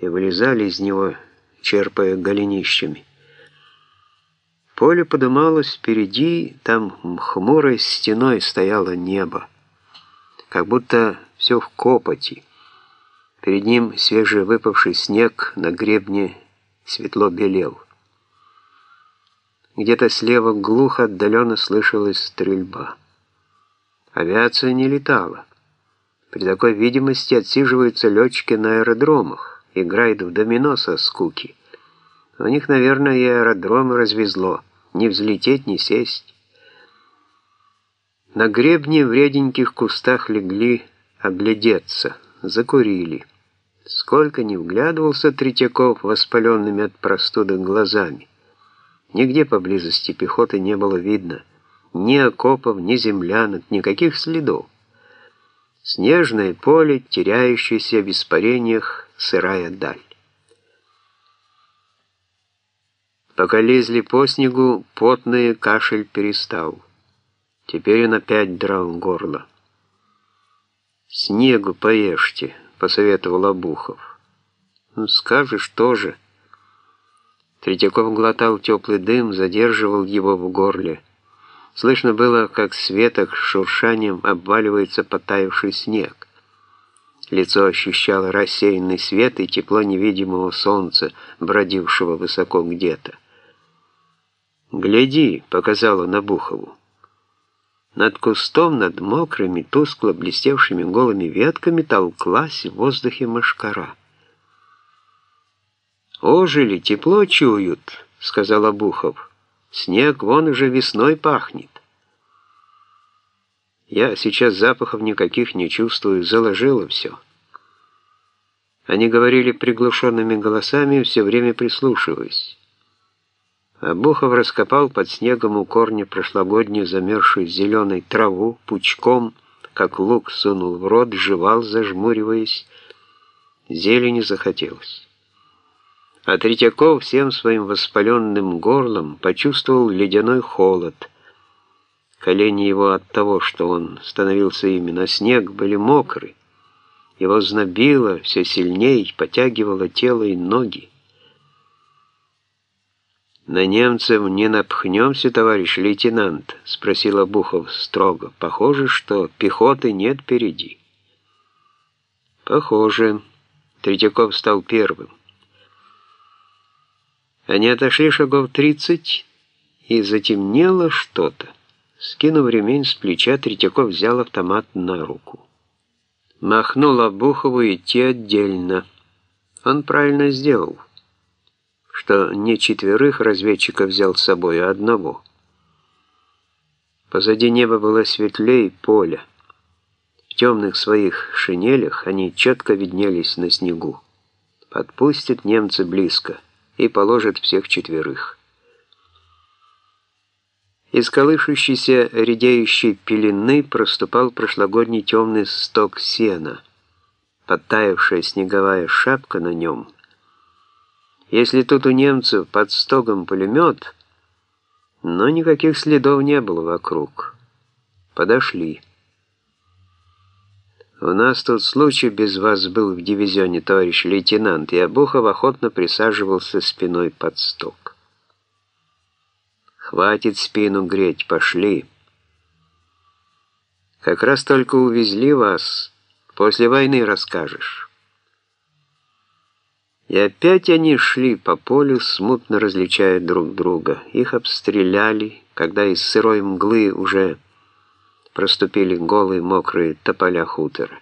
и вылезали из него, черпая голенищами. Поле подымалось впереди, там хмурой стеной стояло небо, как будто все в копоти. Перед ним свежевыпавший снег на гребне светло белел. Где-то слева глухо отдаленно слышалась стрельба. Авиация не летала. При такой видимости отсиживаются летчики на аэродромах, играют в домино со скуки. У них, наверное, и аэродром развезло. Не взлететь, не сесть. На гребне в реденьких кустах легли оглядеться, закурили. Сколько не вглядывался Третьяков воспаленными от простуды глазами. Нигде поблизости пехоты не было видно. Ни окопов, ни землянок, никаких следов. Снежное поле, теряющееся в испарениях, сырая даль. Пока лезли по снегу, потный кашель перестал. Теперь он опять драл горло. «Снегу поешьте», — посоветовал Обухов. «Ну, скажешь тоже». Третьяков глотал теплый дым, задерживал его в горле. Слышно было, как с веток шуршанием обваливается потаявший снег. Лицо ощущало рассеянный свет и тепло невидимого солнца, бродившего высоко где-то. «Гляди», — показала Набухову. Над кустом, над мокрыми, тускло блестевшими голыми ветками толклась в воздухе мошкара. «Ожили, тепло чуют», — сказал Обухов. «Снег вон уже весной пахнет». Я сейчас запахов никаких не чувствую, заложило все. Они говорили приглушенными голосами, все время прислушиваясь. Обухов раскопал под снегом у корня прошлогоднюю замерзшую зеленой траву, пучком, как лук сунул в рот, жевал, зажмуриваясь. Зелени захотелось. А Третьяков всем своим воспаленным горлом почувствовал ледяной холод. Колени его от того, что он становился именно снег, были мокры. Его знобило все сильней, потягивало тело и ноги. «На немцев не напхнемся, товарищ лейтенант?» — спросил Обухов строго. «Похоже, что пехоты нет впереди». «Похоже». Третьяков стал первым. Они отошли шагов тридцать, и затемнело что-то. Скинув ремень с плеча, Третьяков взял автомат на руку. Махнул Обухову идти отдельно. Он правильно сделал что не четверых разведчиков взял с собой, а одного. Позади неба было светлее поля. В темных своих шинелях они четко виднелись на снегу. Подпустят немцы близко и положат всех четверых. Из колышущейся редеющей пелены проступал прошлогодний темный сток сена. Подтаявшая снеговая шапка на нем — если тут у немцев под стогом пулемет, но никаких следов не было вокруг. Подошли. У нас тут случай без вас был в дивизионе, товарищ лейтенант, и Обухов охотно присаживался спиной под сток. Хватит спину греть, пошли. Как раз только увезли вас, после войны расскажешь. И опять они шли по полю, смутно различая друг друга. Их обстреляли, когда из сырой мглы уже проступили голые мокрые тополя хутора.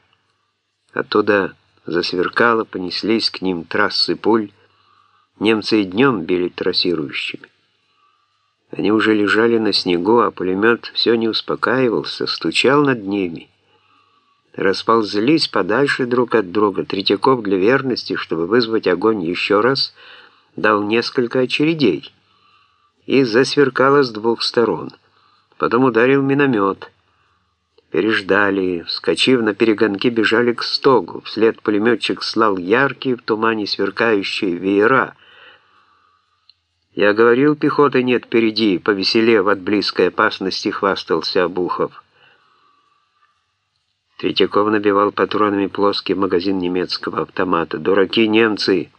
Оттуда засверкало, понеслись к ним трассы пуль. Немцы и днем били трассирующими. Они уже лежали на снегу, а пулемет все не успокаивался, стучал над ними расползлись подальше друг от друга. Третьяков для верности, чтобы вызвать огонь еще раз, дал несколько очередей и засверкало с двух сторон. Потом ударил миномет. Переждали, вскочив на перегонки, бежали к стогу. Вслед пулеметчик слал яркие в тумане сверкающие веера. «Я говорил, пехоты нет впереди», — повеселев от близкой опасности, хвастался Обухов. Третьяков набивал патронами плоский магазин немецкого автомата. «Дураки немцы!